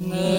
No.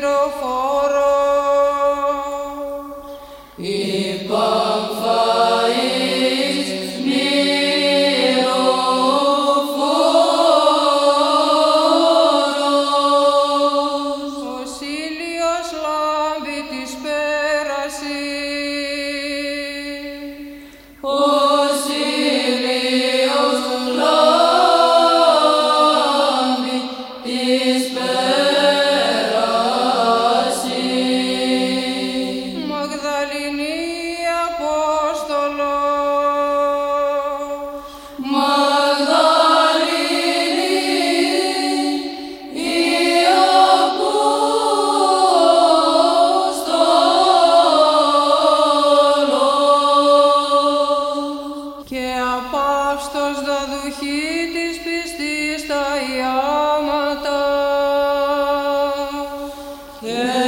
beautiful. Yeah.